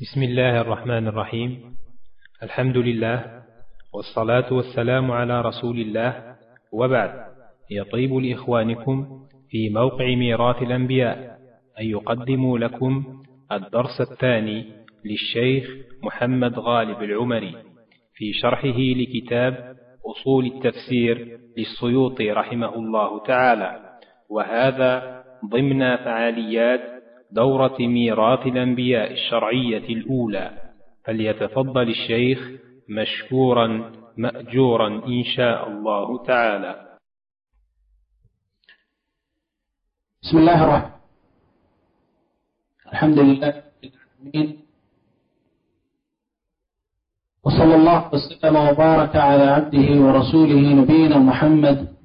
بسم الله الرحمن الرحيم. الحمد لله والصلاة والسلام على رسول الله. وبعد يطيب لإخوانكم في موقع ميراث الأنبياء أن يقدموا لكم الدرس الثاني للشيخ محمد غالب العمري في شرحه لكتاب أصول التفسير للسيوطي رحمه الله تعالى. وهذا ضمن فعاليات دورة ميراث الأنبياء الشرعية الأولى. فليتفضل الشيخ مشكورا مأجورا إن شاء الله تعالى. بسم الله الرحمن الحمد لله العالمين. وصلى الله وسلم وبارك على عبده ورسوله نبينا محمد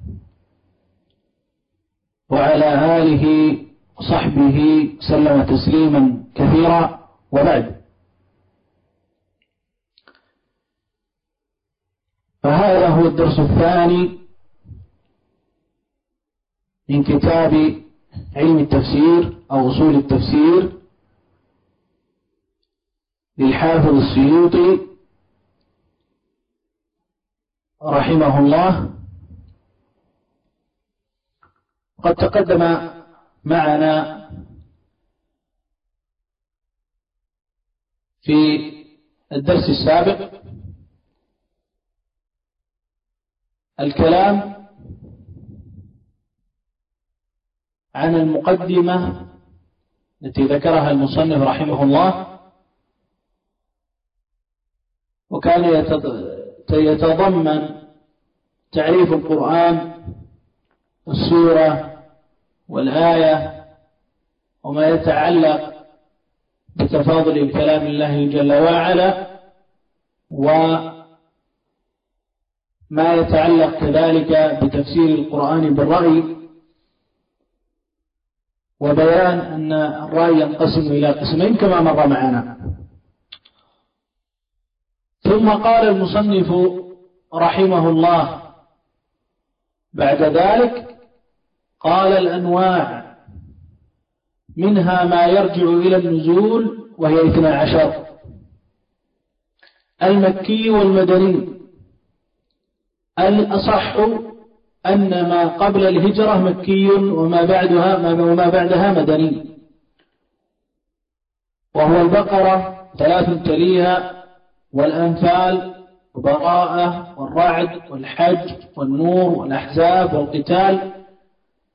وعلى آله وصحبه سلم تسليما كثيرا وبعد. فهذا هو الدرس الثاني من كتاب علم التفسير أو أصول التفسير للحافظ السيوطي رحمه الله. قد تقدم معنا في الدرس السابق الكلام عن المقدمة التي ذكرها المصنف رحمه الله وكان يتضمن تعريف القرآن والسورة والآية وما يتعلق بتفاضل كلام الله جل وعلا وما يتعلق كذلك بتفسير القرآن بالرأي وبيان أن الرأي ينقسم إلى قسمين كما مر معنا. ثم قال المصنف رحمه الله بعد ذلك قال الأنواع. منها ما يرجع إلى النزول وهي اثنى عشر. المكي والمدني. الأصح أن ما قبل الهجرة مكي وما بعدها وما بعدها مدني. وهو البقرة ثلاث تليها والأنفال وبراءة والرعد والحج والنور والأحزاب والقتال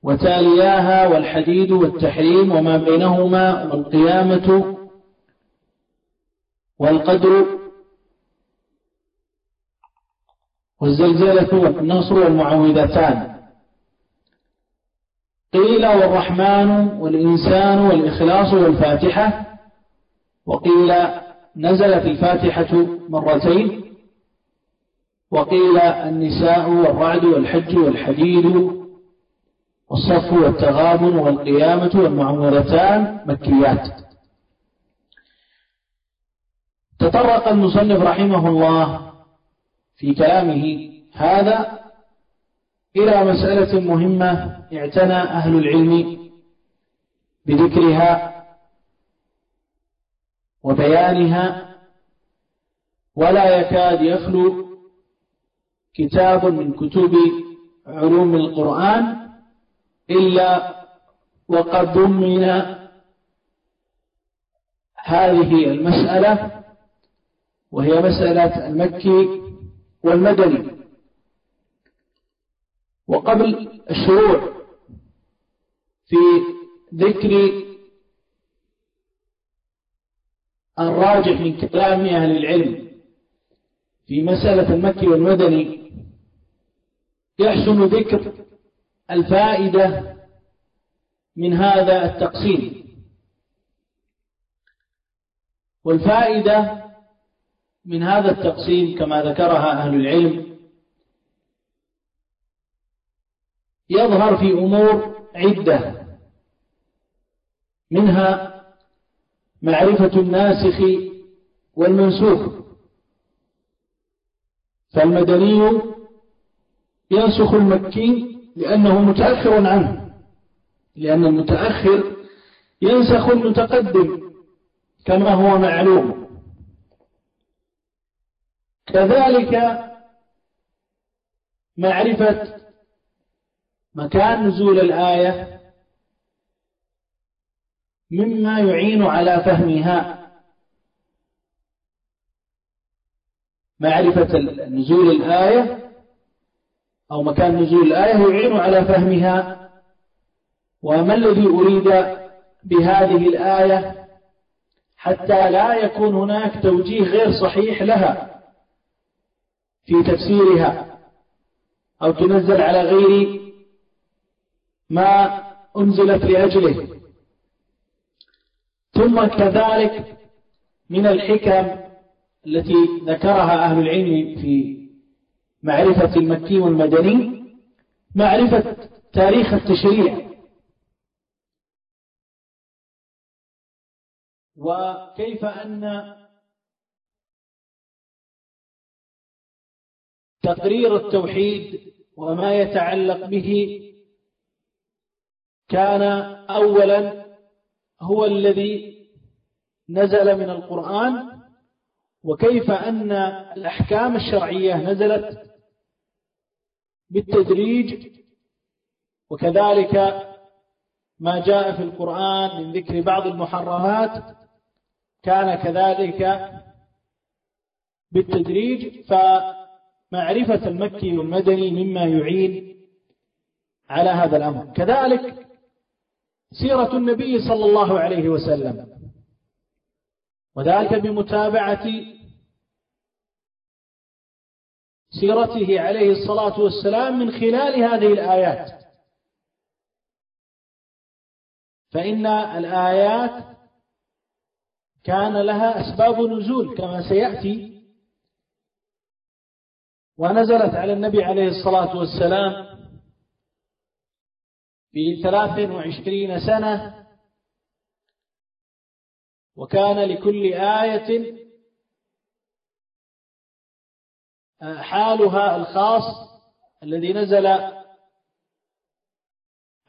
وتالياها والحديد والتحريم وما بينهما والقيامة والقدر والزلزلة والنصر والمعوذتان. قيل والرحمن والإنسان والإخلاص والفاتحة وقيل نزلت الفاتحة مرتين وقيل النساء والرعد والحج والحديد والصف والتغابن والقيامة والمعمورتان مكيات. تطرق المصنف رحمه الله في كلامه هذا إلى مسألة مهمة اعتنى أهل العلم بذكرها وبيانها ولا يكاد يخلو كتاب من كتب علوم القرآن إلا وقد ضمن هذه المسألة وهي مسألة المكي والمدني. وقبل الشروع في ذكر الراجح من كلام أهل العلم في مسألة المكي والمدني يحسن ذكر الفائدة من هذا التقسيم. والفائدة من هذا التقسيم كما ذكرها أهل العلم يظهر في أمور عدة منها معرفة الناسخ والمنسوخ. فالمدني ينسخ المكي لأنه متأخر عنه. لأن المتأخر ينسخ المتقدم كما هو معلوم. كذلك معرفة مكان نزول الآية مما يعين على فهمها. معرفة نزول الآية أو مكان نزول الآية يعين على فهمها. وما الذي أريد بهذه الآية؟ حتى لا يكون هناك توجيه غير صحيح لها في تفسيرها. أو تنزل على غير ما أنزلت لأجله. ثم كذلك من الحكم التي ذكرها أهل العلم في معرفة المكي والمدني معرفة تاريخ التشريع. وكيف أن تقرير التوحيد وما يتعلق به كان أولا هو الذي نزل من القرآن وكيف أن الأحكام الشرعية نزلت بالتدريج وكذلك ما جاء في القرآن من ذكر بعض المحرمات كان كذلك بالتدريج. فمعرفة المكي والمدني مما يعين على هذا الأمر. كذلك سيرة النبي صلى الله عليه وسلم وذلك بمتابعة سيرته عليه الصلاة والسلام من خلال هذه الآيات. فإن الآيات كان لها أسباب نزول كما سيأتي. ونزلت على النبي عليه الصلاة والسلام في ثلاث وعشرين سنة. وكان لكل آية حالها الخاص الذي نزل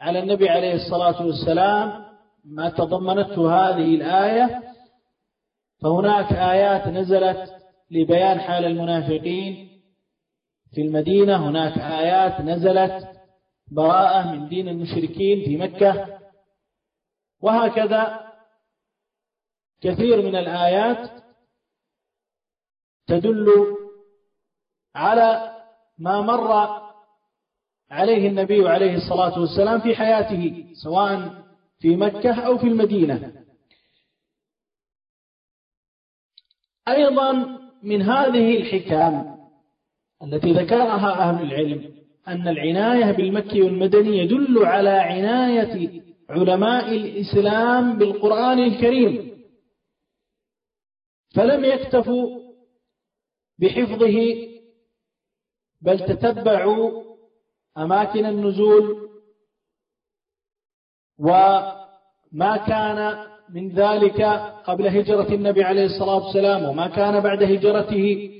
على النبي عليه الصلاة والسلام ما تضمنته هذه الآية فهناك آيات نزلت لبيان حال المنافقين في المدينة هناك آيات نزلت براءة من دين المشركين في مكة وهكذا كثير من الآيات تدل على ما مر عليه النبي عليه الصلاة والسلام في حياته سواء في مكة أو في المدينة. أيضا من هذه الحكام التي ذكرها أهل العلم أن العناية بالمكي والمدني يدل على عناية علماء الإسلام بالقرآن الكريم. فلم يكتفوا بحفظه بل تتبعوا أماكن النزول وما كان من ذلك قبل هجرة النبي عليه الصلاة والسلام وما كان بعد هجرته.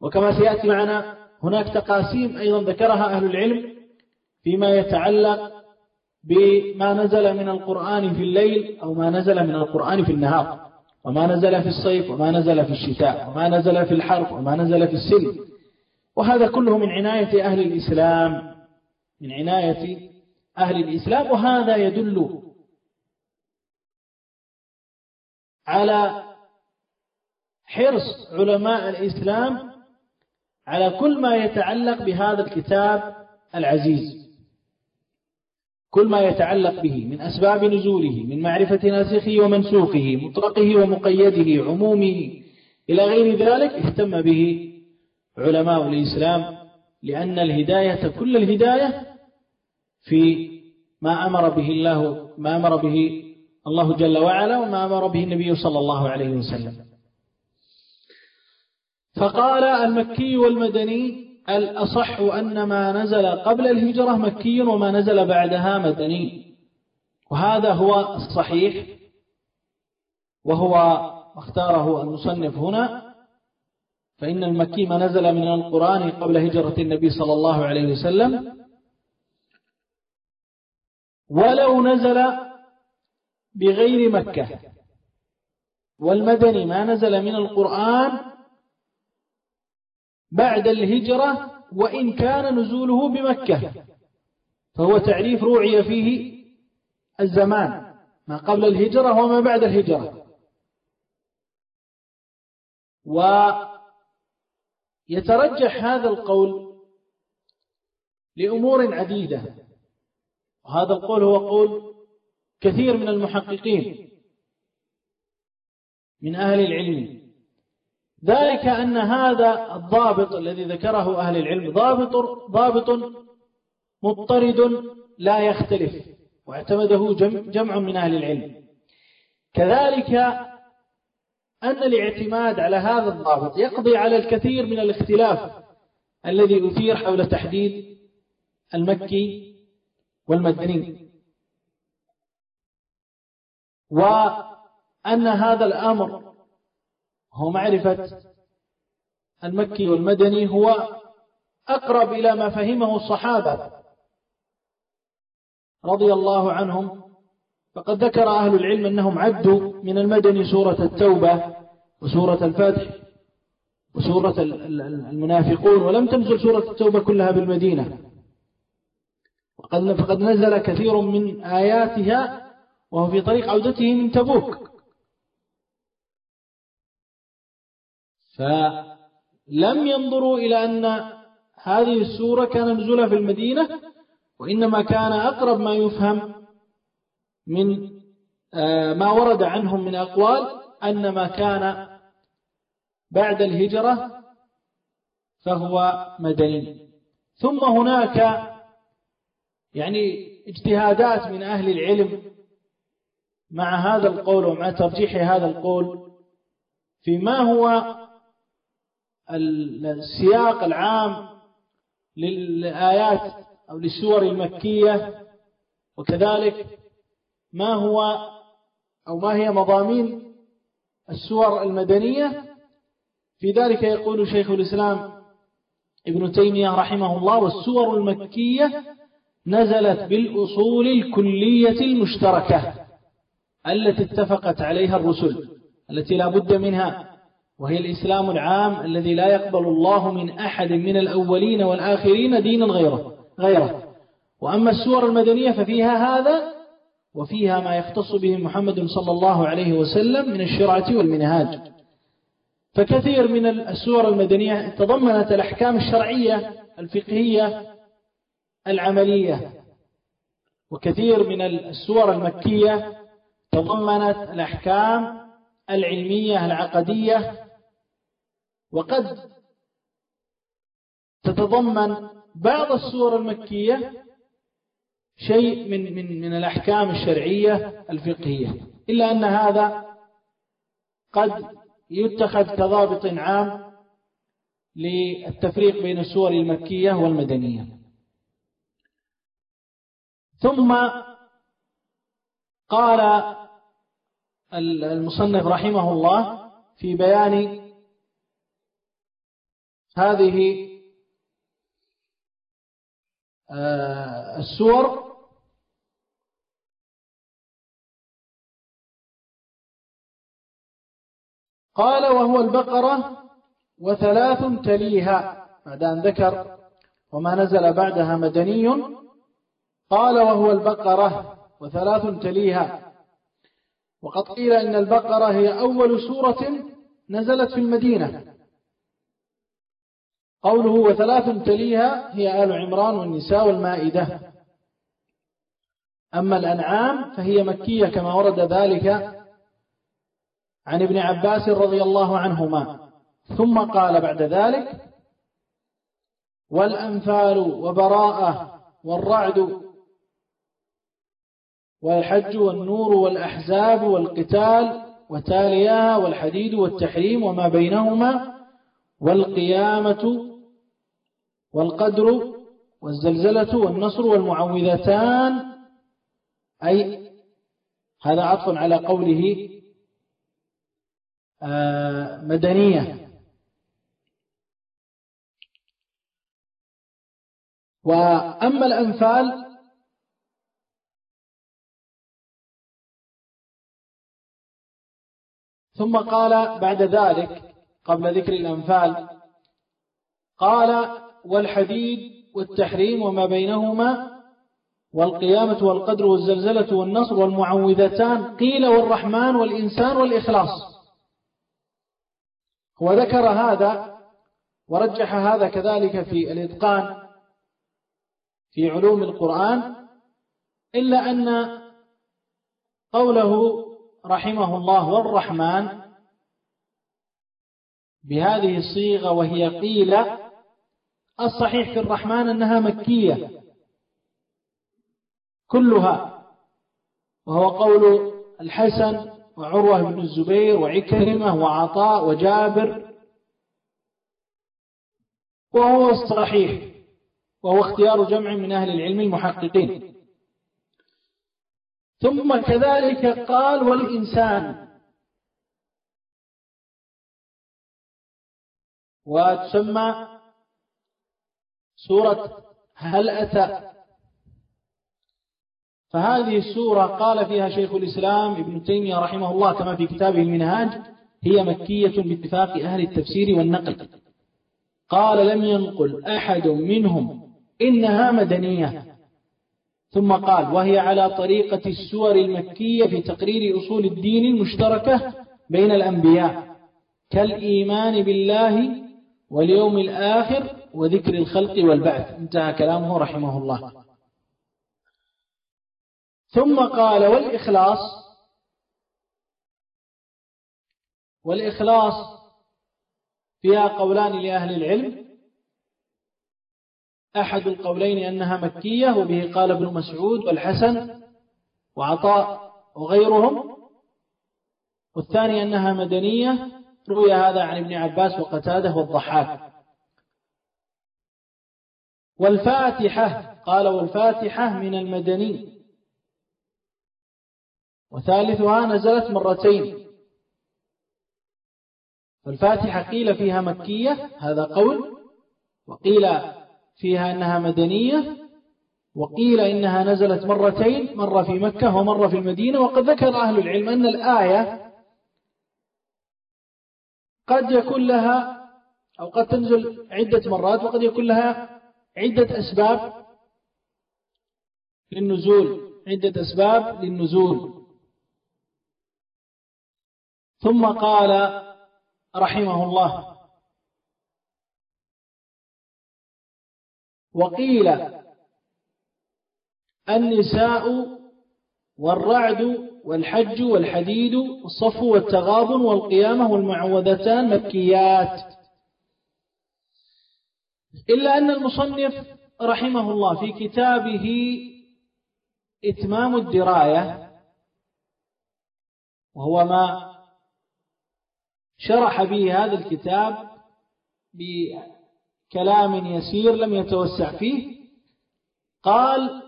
وكما سيأتي معنا هناك تقاسيم أيضا ذكرها أهل العلم فيما يتعلق بما نزل من القرآن في الليل أو ما نزل من القرآن في النهار وما نزل في الصيف وما نزل في الشتاء وما نزل في الحرب وما نزل في السلم. وهذا كله من عناية أهل الإسلام من عناية أهل الإسلام وهذا يدل على حرص علماء الإسلام على كل ما يتعلق بهذا الكتاب العزيز. كل ما يتعلق به من أسباب نزوله من معرفة ناسخه ومنسوخه مطلقه ومقيده عمومه إلى غير ذلك اهتم به علماء الإسلام لأن الهداية كل الهداية في ما أمر به الله ما أمر به الله جل وعلا وما أمر به النبي صلى الله عليه وسلم. فقال المكي والمدني الأصح أن ما نزل قبل الهجرة مكي وما نزل بعدها مدني. وهذا هو الصحيح وهو اختاره المصنف هنا. فإن المكي ما نزل من القرآن قبل هجرة النبي صلى الله عليه وسلم. ولو نزل بغير مكة. والمدني ما نزل من القرآن بعد الهجرة وإن كان نزوله بمكة. فهو تعريف روعي فيه الزمان ما قبل الهجرة وما بعد الهجرة. ويترجح هذا القول لأمور عديدة. وهذا القول هو قول كثير من المحققين من أهل العلم. ذلك أن هذا الضابط الذي ذكره أهل العلم ضابط ضابط مضطرد لا يختلف واعتمده جمع من أهل العلم. كذلك أن الاعتماد على هذا الضابط يقضي على الكثير من الاختلاف الذي أثير حول تحديد المكي والمدني. وأن هذا الأمر هو معرفة المكي والمدني هو أقرب إلى ما فهمه الصحابة رضي الله عنهم فقد ذكر أهل العلم أنهم عدوا من المدني سورة التوبة وسورة الفتح وسورة المنافقون ولم تنزل سورة التوبة كلها بالمدينة. وقد فقد نزل كثير من آياتها وهو في طريق عودته من تبوك. فلم ينظروا إلى أن هذه السورة كان نزولها في المدينة وإنما كان أقرب ما يفهم من آه، ما ورد عنهم من أقوال أن ما كان بعد الهجرة فهو مدني ثم هناك يعني اجتهادات من أهل العلم مع هذا القول ومع ترجيح هذا القول فيما هو السياق العام للآيات أو للسور المكية وكذلك ما هو أو ما هي مضامين السور المدنية؟ في ذلك يقول شيخ الإسلام ابن تيمية رحمه الله والسور المكية نزلت بالأصول الكلية المشتركة التي اتفقت عليها الرسل التي لا بد منها وهي الإسلام العام الذي لا يقبل الله من أحد من الأولين والآخرين دينا غيره غيره. وأما السور المدنية ففيها هذا وفيها ما يختص به محمد صلى الله عليه وسلم من الشرعة والمنهاج. فكثير من السور المدنية تضمنت الأحكام الشرعية الفقهية العملية. وكثير من السور المكية تضمنت الأحكام العلمية العقدية. وقد تتضمن بعض السور المكية شيء من من من الأحكام الشرعية الفقهية. إلا أن هذا قد يتخذ كضابط عام للتفريق بين السور المكية والمدنية. ثم قال المصنف رحمه الله في بيان هذه آه، السور قال وهو البقرة وثلاث تليها. بعد أن ذكر وما نزل بعدها مدني. قال وهو البقرة وثلاث تليها. وقد قيل إن البقرة هي أول سورة نزلت في المدينة. قوله وثلاث تليها هي آل عمران والنساء والمائدة. أما الأنعام فهي مكية كما ورد ذلك عن ابن عباس رضي الله عنهما. ثم قال بعد ذلك والأنفال وبراءة والرعد والحج والنور والأحزاب والقتال وتاليها والحديد والتحريم وما بينهما والقيامة والقدر والزلزلة والنصر والمعوذتان. أي هذا عطف على قوله مدنية. وأما الأنفال ثم قال بعد ذلك قبل ذكر الأنفال قال والحديد والتحريم وما بينهما والقيامة والقدر والزلزلة والنصر والمعوذتان قيل والرحمن والإنسان والإخلاص. هو ذكر هذا ورجح هذا كذلك في الإتقان في علوم القرآن إلا أن قوله رحمه الله والرحمن بهذه الصيغة وهي قيل الصحيح في الرحمن أنها مكية كلها وهو قول الحسن وعروة بن الزبير وعكرمة وعطاء وجابر. وهو الصحيح وهو اختيار جمع من أهل العلم المحققين. ثم كذلك قال والإنسان. وتسمى سورة هل أتى فهذه السورة قال فيها شيخ الإسلام ابن تيمية رحمه الله كما في كتابه المنهاج هي مكية باتفاق أهل التفسير والنقل. قال لم ينقل أحد منهم إنها مدنية. ثم قال وهي على طريقة السور المكية في تقرير أصول الدين المشتركة بين الأنبياء كالإيمان بالله واليوم الآخر وذكر الخلق والبعث. انتهى كلامه رحمه الله. ثم قال والإخلاص والإخلاص فيها قولان لأهل العلم. أحد القولين أنها مكية وبه قال ابن مسعود والحسن وعطاء وغيرهم. والثاني أنها مدنية روي هذا عن ابن عباس وقتاده والضحاك. والفاتحة قال والفاتحة من المدني. وثالثها نزلت مرتين. فالفاتحة قيل فيها مكية هذا قول. وقيل فيها أنها مدنية. وقيل إنها نزلت مرتين مرة في مكة ومرة في المدينة. وقد ذكر أهل العلم أن الآية قد يكون لها أو قد تنزل عدة مرات وقد يكون لها عدة أسباب للنزول. عدة أسباب للنزول. ثم قال رحمه الله. وقيل النساء والرعد والحج والحديد والصف والتغابن والقيامة والمعوذتان مكيات إلا أن المصنف رحمه الله في كتابه إتمام الدراية وهو ما شرح به هذا الكتاب بكلام يسير لم يتوسع فيه. قال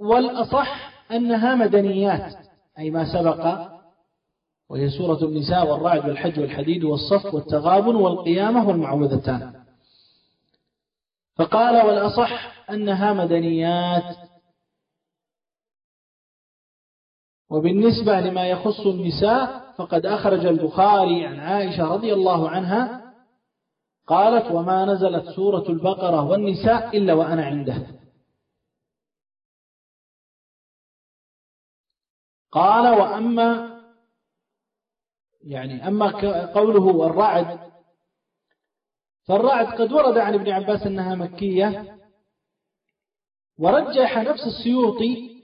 والأصح أنها مدنيات أي ما سبق وهي سورة النساء والرعد والحج والحديد والصف والتغابن والقيامة والمعوذتان. فقال والأصح أنها مدنيات. وبالنسبة لما يخص النساء فقد أخرج البخاري عن عائشة رضي الله عنها قالت وما نزلت سورة البقرة والنساء إلا وأنا عنده قال وأما يعني أما قوله الرعد فالرعد قد ورد عن ابن عباس أنها مكية ورجح نفس السيوطي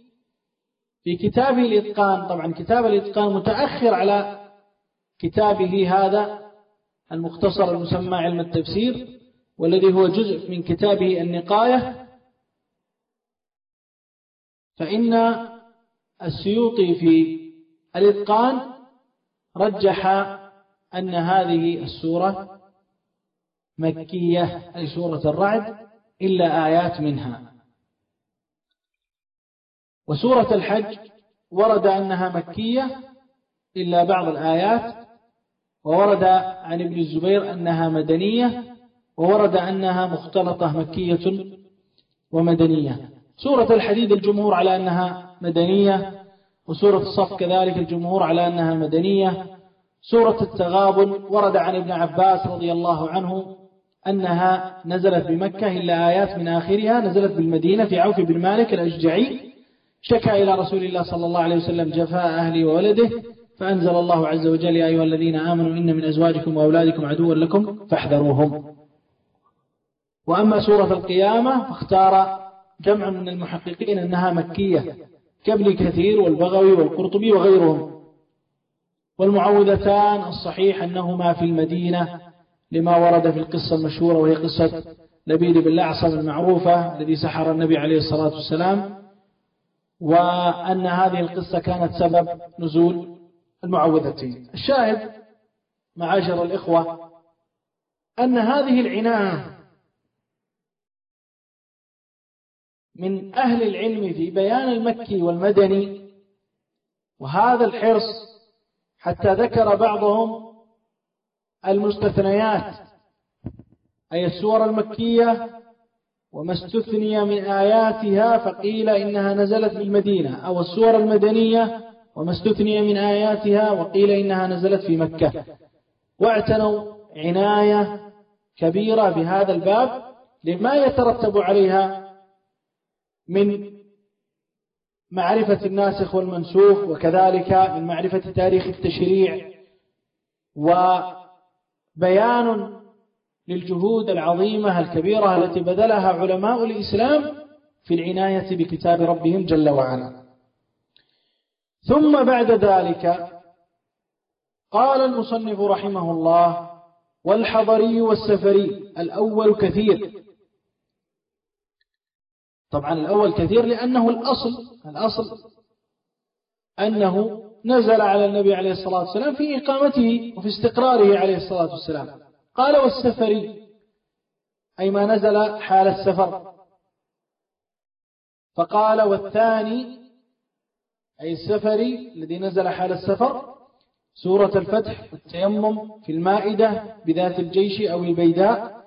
في كتابه الإتقان. طبعا كتاب الإتقان متأخر على كتابه هذا المختصر المسمى علم التفسير والذي هو جزء من كتابه النقاية. فإن السيوطي في الإتقان رجح أن هذه السورة مكية أي سورة الرعد إلا آيات منها. وسورة الحج ورد أنها مكية إلا بعض الآيات وورد عن ابن الزبير أنها مدنية وورد أنها مختلطة مكية ومدنية. سورة الحديد الجمهور على أنها مدنية وسورة الصف كذلك الجمهور على أنها مدنية. سورة التغابن ورد عن ابن عباس رضي الله عنه أنها نزلت بمكة إلا آيات من آخرها نزلت بالمدينة في عوف بن مالك الأشجعي. شكى إلى رسول الله صلى الله عليه وسلم جفاء أهلي وولده فأنزل الله عز وجل يا أيها الذين آمنوا إن من أزواجكم وأولادكم عدوا لكم فاحذروهم. وأما سورة القيامة فاختار جمع من المحققين أنها مكية كابن كثير والبغوي والقرطبي وغيرهم. والمعوذتان الصحيح أنهما في المدينة لما ورد في القصة المشهورة وهي قصة لبيد بن الأعصم المعروفة الذي سحر النبي عليه الصلاة والسلام. وأن هذه القصة كانت سبب نزول المعوذتين الشاهد معاشر الإخوة أن هذه العناية من أهل العلم في بيان المكي والمدني وهذا الحرص حتى ذكر بعضهم المستثنيات أي السور المكية وما استثني من آياتها فقيل إنها نزلت بالمدينة أو السور المدنية وما استثني من آياتها وقيل إنها نزلت في مكة. واعتنوا عناية كبيرة بهذا الباب لما يترتب عليها من معرفة الناسخ والمنسوخ وكذلك من معرفة تاريخ التشريع وبيان للجهود العظيمة الكبيرة التي بذلها علماء الإسلام في العناية بكتاب ربهم جل وعلا. ثم بعد ذلك قال المصنف رحمه الله والحضري والسفري الأول كثير. طبعا الأول كثير لأنه الأصل الأصل أنه نزل على النبي عليه الصلاة والسلام في إقامته وفي استقراره عليه الصلاة والسلام. قال والسفري أي ما نزل حال السفر. فقال والثاني أي السفري الذي نزل حال السفر سورة الفتح والتيمم في المائدة بذات الجيش أو البيداء.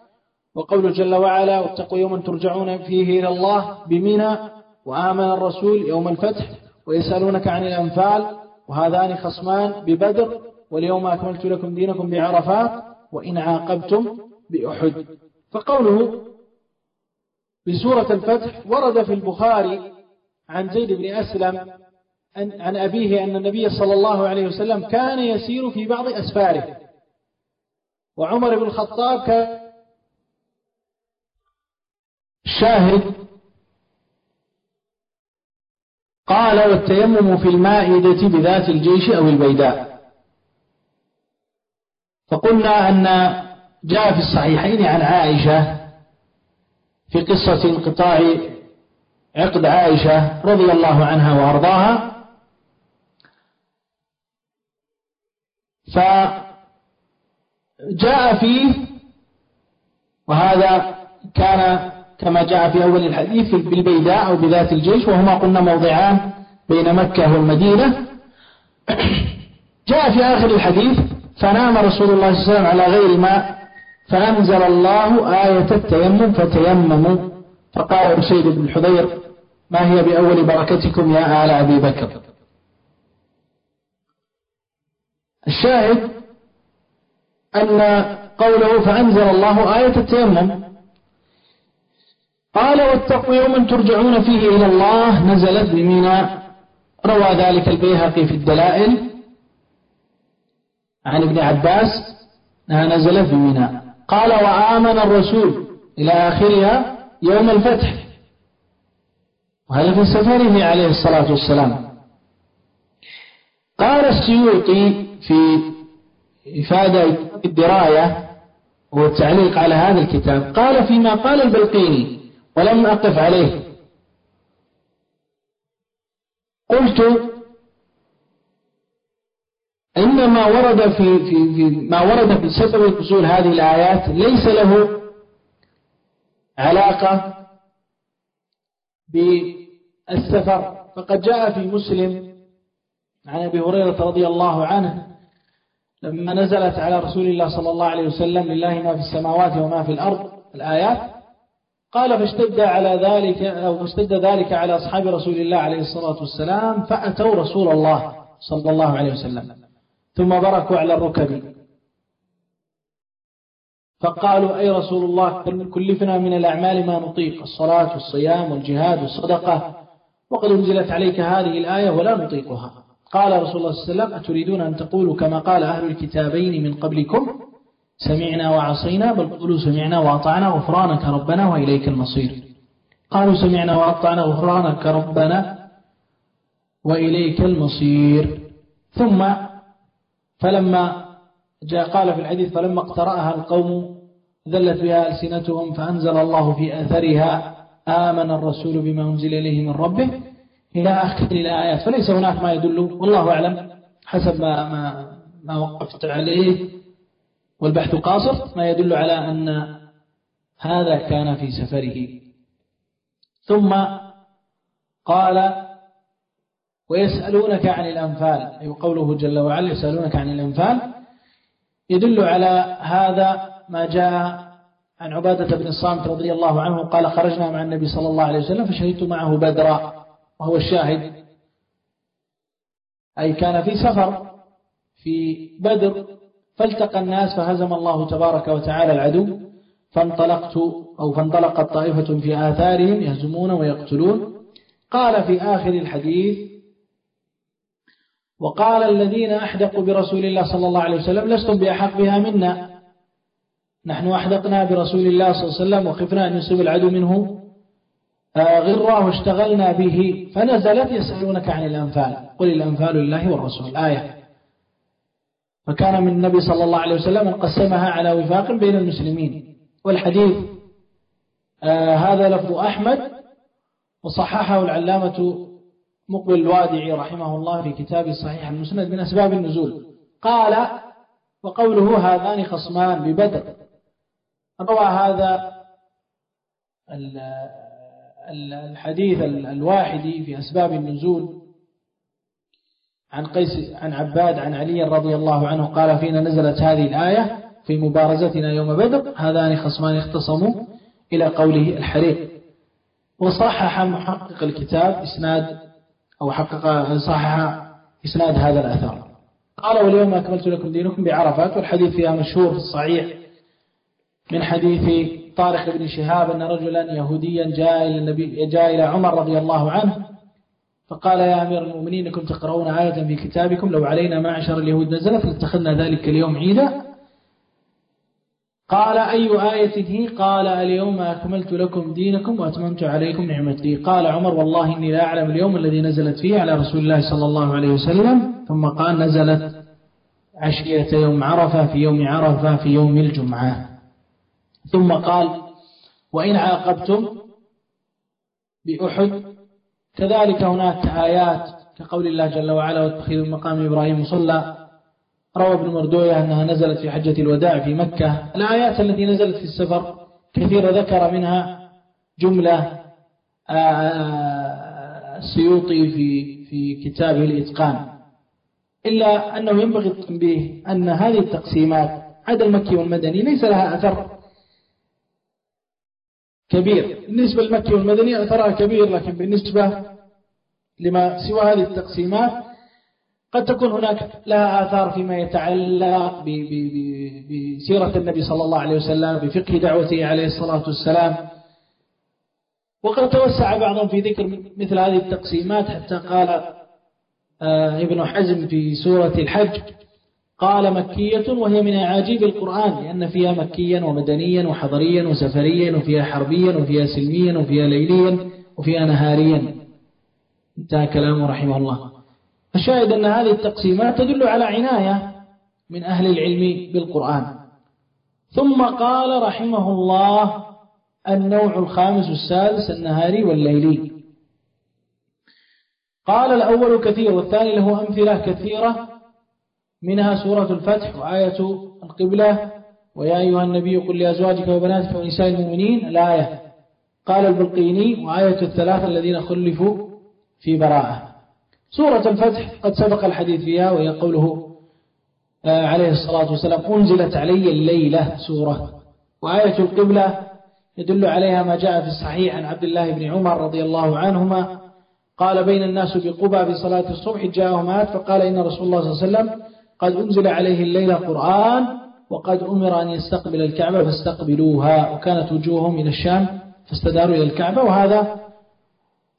وقوله جل وعلا واتقوا يوما ترجعون فيه إلى الله بمنى وآمن الرسول يوم الفتح ويسألونك عن الأنفال وهذان خصمان ببدر واليوم أكملت لكم دينكم بعرفات. وإن عاقبتم بأحد. فقوله بسورة الفتح ورد في البخاري عن زيد بن أسلم عن أبيه أن النبي صلى الله عليه وسلم كان يسير في بعض أسفاره. وعمر بن الخطاب كان شاهد. قال والتيمم في المائدة بذات الجيش أو البيداء. فقلنا أن جاء في الصحيحين عن عائشة في قصة انقطاع عقد عائشة رضي الله عنها وأرضاها. فجاء فيه وهذا كان كما جاء في أول الحديث بالبيداء أو بذات الجيش وهما قلنا موضعان بين مكة والمدينة. جاء في آخر الحديث فنام رسول الله صلى الله عليه وسلم على غير ماء فأنزل الله آية التيمم فتيمموا. فقال رشيد بن الحضير ما هي بأول بركتكم يا آل أبي بكر؟ الشاهد أن قوله فأنزل الله آية التيمم. قال واتقوا يوما ترجعون فيه إلى الله نزلت بمنى. روى ذلك البيهقي في الدلائل. عن ابن عباس أنها نزلت بمنى. قال وآمن الرسول إلى آخرها يوم الفتح. وهذا في سفره عليه الصلاة والسلام. قال السيوطي في إفادة الدراية والتعليق على هذا الكتاب قال فيما قال البلقيني ولم أقف عليه. قلت إن ما ورد في, في, في ما ورد في سبب نزول هذه الآيات ليس له علاقة بالسفر. فقد جاء في مسلم عن أبي هريرة رضي الله عنه لما نزلت على رسول الله صلى الله عليه وسلم لله ما في السماوات وما في الأرض الآيات قال فاشتد على ذلك أو فاشتد ذلك على أصحاب رسول الله عليه الصلاة والسلام فأتوا رسول الله صلى الله عليه وسلم. ثم بركوا على الركب. فقالوا أي رسول الله كلفنا من الأعمال ما نطيق الصلاة والصيام والجهاد والصدقة وقد أنزلت عليك هذه الآية ولا نطيقها. قال رسول الله صلى الله عليه وسلم أتريدون أن تقولوا كما قال أهل الكتابين من قبلكم سمعنا وعصينا بل قولوا سمعنا وأطعنا غفرانك ربنا وإليك المصير. قالوا سمعنا وأطعنا غفرانك ربنا وإليك المصير. ثم فلما جاء قال في الحديث فلما اقترأها القوم ذلت بها ألسنتهم فأنزل الله في أثرها آمن الرسول بما أنزل إليه من ربه إلى آخر الآيات. فليس هناك ما يدل والله أعلم حسب ما, ما, ما وقفت عليه والبحث قاصر ما يدل على أن هذا كان في سفره. ثم قال ويسألونك عن الأنفال أي قوله جل وعلا يسألونك عن الأنفال يدل على هذا ما جاء عن عبادة بن الصامت رضي الله عنه قال خرجنا مع النبي صلى الله عليه وسلم فشهدت معه بدرا وهو الشاهد. أي كان في سفر في بدر فالتقى الناس فهزم الله تبارك وتعالى العدو فانطلقت أو فانطلقت طائفة في آثارهم يهزمون ويقتلون. قال في آخر الحديث وقال الذين أحدقوا برسول الله صلى الله عليه وسلم لستم بأحق بها منا. نحن أحدقنا برسول الله صلى الله عليه وسلم وخفنا أن يصيب العدو منه. آه، غرة واشتغلنا به فنزلت يسألونك عن الأنفال. قل الأنفال لله والرسول. آية. فكان من النبي صلى الله عليه وسلم قسمها على وفاق بين المسلمين. والحديث آه هذا لفظ أحمد وصححه العلامة مقبل الوادعي رحمه الله في كتابه الصحيح المسند من أسباب النزول. قال وقوله هذان خصمان ببدر. روى هذا الحديث الواحدي في أسباب النزول. عن قيس عن عباد عن علي رضي الله عنه قال فينا نزلت هذه الآية في مبارزتنا يوم بدر. هذان خصمان اختصموا إلى قوله الحريق وصحح محقق الكتاب إسناد أو حقق صحح إسناد هذا الأثر. قال واليوم أكملت لكم دينكم بعرفات والحديث فيها مشهور في الصحيح. من حديث طارق بن شهاب أن رجلا يهوديا جاء إلى النبي جاء إلى عمر رضي الله عنه فقال يا أمير المؤمنين إنكم تقرؤون آية في كتابكم لو علينا معشر اليهود نزلت لاتخذنا ذلك اليوم عيدا. قال أي آية هي قال اليوم أكملت لكم دينكم وأتممت عليكم نعمتي. قال عمر والله إني لا أعلم اليوم الذي نزلت فيه على رسول الله صلى الله عليه وسلم. ثم قال نزلت عشية يوم عرفة في يوم عرفة في يوم الجمعة. ثم قال وإن عاقبتم بأحد كذلك هناك آيات كقول الله جل وعلا واتخذوا مقام إبراهيم مصلى روى ابن مردوية أنها نزلت في حجة الوداع في مكة. الآيات التي نزلت في السفر كثيرة ذكر منها جملة آه، آه، السيوطي في في كتابه الإتقان. إلا أنه ينبغي التنبيه أن هذه التقسيمات عدا المكي والمدني ليس لها أثر كبير. بالنسبة للمكي والمدني أثرها كبير لكن بالنسبة لما سوى هذه التقسيمات قد تكون هناك لها آثار فيما يتعلق بسيرة النبي صلى الله عليه وسلم بفقه دعوته عليه الصلاة والسلام. وقد توسع بعضهم في ذكر مثل هذه التقسيمات حتى قال آه، ابن حزم في سورة الحج قال مكية وهي من أعاجيب القرآن لأن فيها مكيا ومدنيا وحضريا وسفريا وفيها حربيا وفيها سلميا وفيها ليليا وفيها نهاريا. انتهى كلامه رحمه الله. الشاهد أن هذه التقسيمات تدل على عناية من أهل العلم بالقرآن. ثم قال رحمه الله النوع الخامس السادس النهاري والليلي. قال الأول كثير والثاني له أمثلة كثيرة. منها سورة الفتح وآية القبلة. ويا أيها النبي قل لأزواجك وبناتك ونساء المؤمنين الآية. قال البلقيني وآية الثلاثة الذين خلفوا في براءة. سورة الفتح قد سبق الحديث فيها وهي قوله آه، عليه الصلاة والسلام أنزلت علي الليلة سورة وآية القبلة يدل عليها ما جاء في الصحيح عن عبد الله بن عمر رضي الله عنهما قال بين الناس بقبى في صلاة الصبح جاءهم آت فقال إن رسول الله صلى الله عليه وسلم قد أنزل عليه الليلة قرآن وقد أمر أن يستقبل الكعبة فاستقبلوها وكانت وجوههم إلى الشام فاستداروا إلى الكعبة وهذا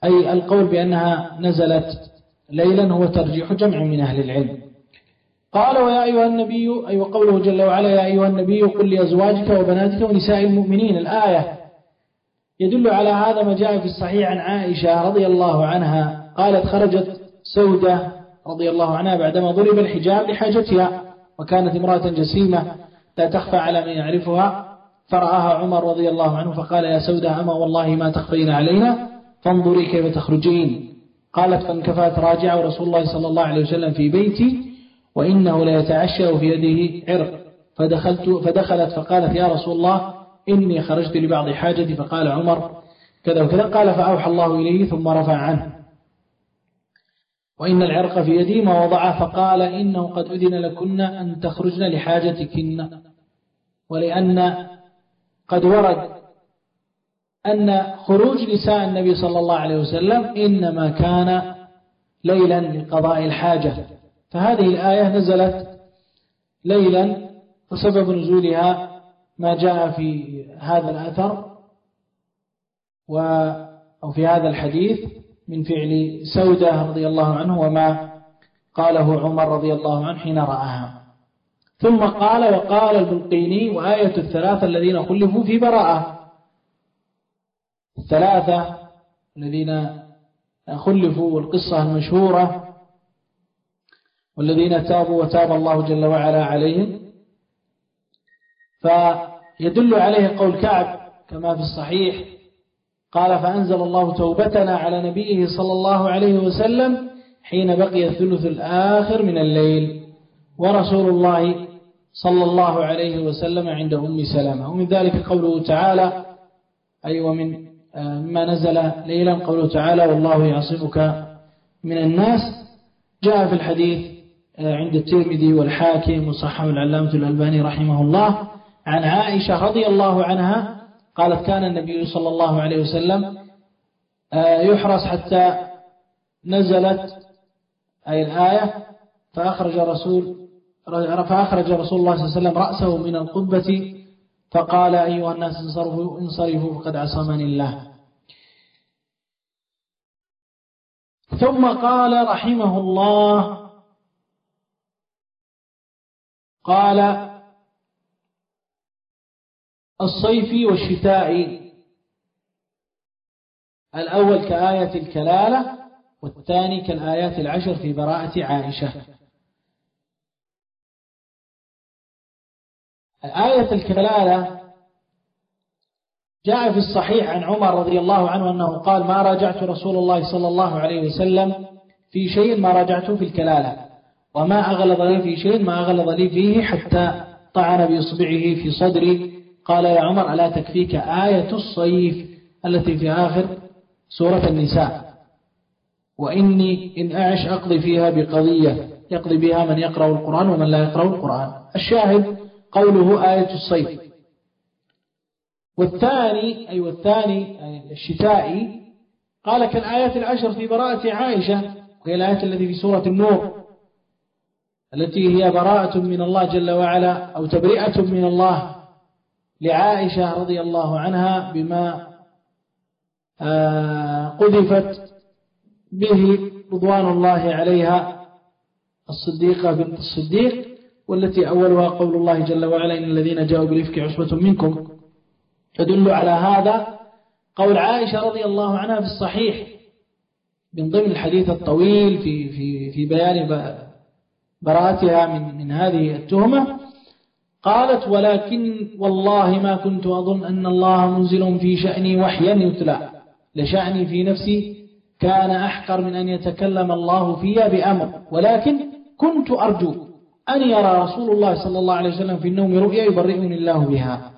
أي القول بأنها نزلت ليلا هو ترجيح جمع من أهل العلم. قال ويا أيها النبي أي وقوله جل وعلا يا أيها النبي قل لأزواجك وبناتك ونساء المؤمنين. الآية يدل على هذا ما جاء في الصحيح عن عائشة رضي الله عنها. قالت خرجت سودة رضي الله عنها بعدما ضرب الحجاب لحاجتها وكانت امرأة جسيمة لا تخفى على من يعرفها. فرآها عمر رضي الله عنه فقال يا سودة أما والله ما تخفين علينا فانظري كيف تخرجين. قالت فانكفأت راجعة ورسول الله صلى الله عليه وسلم في بيتي وإنه لا يتعشى في يده عرق. فدخلت فدخلت فقالت يا رسول الله إني خرجت لبعض حاجتي. فقال عمر كذا وكذا. قال فأوحى الله إليه ثم رفع عنه. وإن العرق في يدي ما وضعه فقال إنه قد أذن لكن أن تخرجن لحاجتكن. ولأن قد ورد أن خروج نساء النبي صلى الله عليه وسلم إنما كان ليلا لقضاء الحاجة. فهذه الآية نزلت ليلا وسبب نزولها ما جاء في هذا الأثر و أو في هذا الحديث من فعل سودة رضي الله عنه وما قاله عمر رضي الله عنه حين رآها. ثم قال وقال البلقيني وآية الثلاثة الذين خلفوا في براءة. الثلاثة الذين خلفوا والقصة المشهورة والذين تابوا وتاب الله جل وعلا عليهم. فيدل عليه قول كعب كما في الصحيح قال فأنزل الله توبتنا على نبيه صلى الله عليه وسلم حين بقي الثلث الآخر من الليل ورسول الله صلى الله عليه وسلم عند أم سلامة ومن ذلك قوله تعالى أي ومن مما نزل ليلا قوله تعالى والله يعصمك من الناس. جاء في الحديث عند الترمذي والحاكم وصححه العلامة الألباني رحمه الله عن عائشة رضي الله عنها قالت كان النبي صلى الله عليه وسلم يحرس حتى نزلت أي الآية فأخرج رسول فأخرج رسول الله صلى الله عليه وسلم رأسه من القبة فقال أيها الناس انصرفوا, انصرفوا فقد عصمني الله. ثم قال رحمه الله قال الصيف والشتاء الأول كآية الكلالة والثاني كالآيات العشر في براءة عائشة. آية الكلالة جاء في الصحيح عن عمر رضي الله عنه أنه قال ما راجعت رسول الله صلى الله عليه وسلم في شيء ما راجعته في الكلالة وما أغلظ لي في شيء ما أغلظ لي فيه حتى طعن بإصبعه في صدري. قال يا عمر ألا تكفيك آية الصيف التي في آخر سورة النساء؟ وإني إن أعش أقضي فيها بقضية يقضي بها من يقرأ القرآن ومن لا يقرأ القرآن. الشاهد قوله آية الصيف. والثاني أي والثاني الشتائي قال كالآيات العشر في براءة عائشة وهي الآية التي في سورة النور التي هي براءة من الله جل وعلا أو تبرئة من الله لعائشة رضي الله عنها بما آه، قذفت به رضوان الله عليها الصديقة بنت الصديق. والتي أولها قول الله جل وعلا إن الذين جاءوا بالإفك عصبة منكم. تدل على هذا قول عائشة رضي الله عنها في الصحيح. من ضمن الحديث الطويل في في في بيان براءتها من من هذه التهمة. قالت ولكن والله ما كنت أظن أن الله منزل في شأني وحيا يتلى. لشأني في نفسي كان أحقر من أن يتكلم الله فيها بأمر. ولكن كنت أرجو أن يرى رسول الله صلى الله عليه وسلم في النوم رؤيا يبرئني الله بها.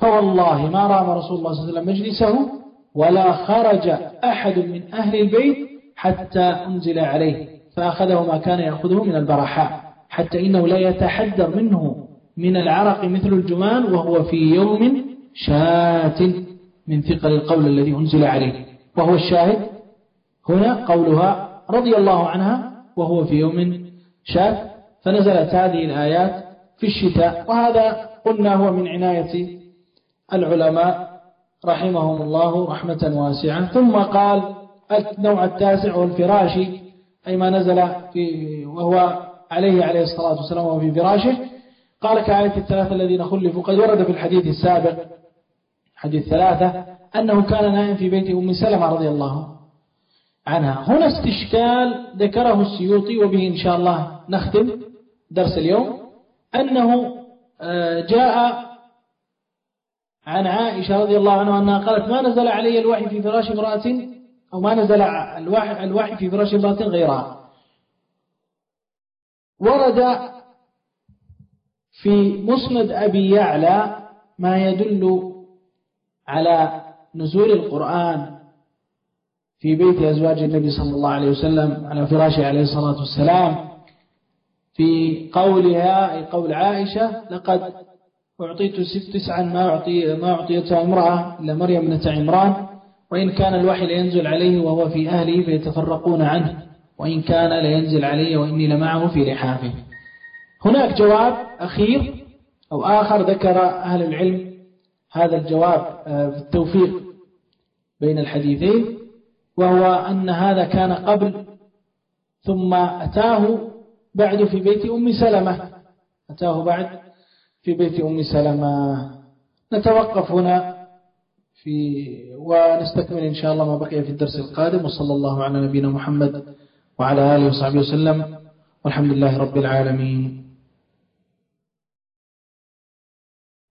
فوالله ما رام رسول الله صلى الله عليه وسلم مجلسه ولا خرج أحد من أهل البيت حتى أنزل عليه فأخذه ما كان يأخذه من البرحاء حتى إنه لا يتحدر منه من العرق مثل الجمان وهو في يوم شات من ثقل القول الذي أنزل عليه. وهو الشاهد هنا قولها رضي الله عنها وهو في يوم شات فنزلت هذه الآيات في الشتاء. وهذا قلنا هو من عناية العلماء رحمهم الله رحمة واسعة. ثم قال النوع التاسع والفراشي أي ما نزل في وهو عليه عليه الصلاة والسلام وفي فراشه. قال كآية الثلاثة الذين خلفوا قد ورد في الحديث السابق حديث ثلاثة أنه كان نائم في بيت أم سلمة رضي الله عنها. هنا استشكال ذكره السيوطي وبه إن شاء الله نختم. درس اليوم أنه آه، جاء عن عائشة رضي الله عنها أنها قالت ما نزل علي الوحي في فراش امرأة أو ما نزل الوحي, في فراش امرأة غيرها. ورد في مسند أبي يعلى ما يدل على نزول القرآن في بيت أزواج النبي صلى الله عليه وسلم على فراشه عليه الصلاة والسلام. في قولها أي قول عائشة لقد أعطيت ست تسعا ما أعطي ما أعطيتها امرأة إلا مريم بنت عمران وإن كان الوحي لينزل عليه وهو في أهله فيتفرقون عنه وإن كان لينزل علي وإني لمعه في لحافه. هناك جواب أخير أو آخر ذكر أهل العلم هذا الجواب آه، في التوفيق بين الحديثين وهو أن هذا كان قبل ثم أتاه بعد في بيت أم سلمة. أتاه بعد في بيت أم سلمة. نتوقف هنا في ونستكمل إن شاء الله ما بقي في الدرس القادم. وصلى الله على نبينا محمد وعلى آله وصحبه وسلم. والحمد لله رب العالمين.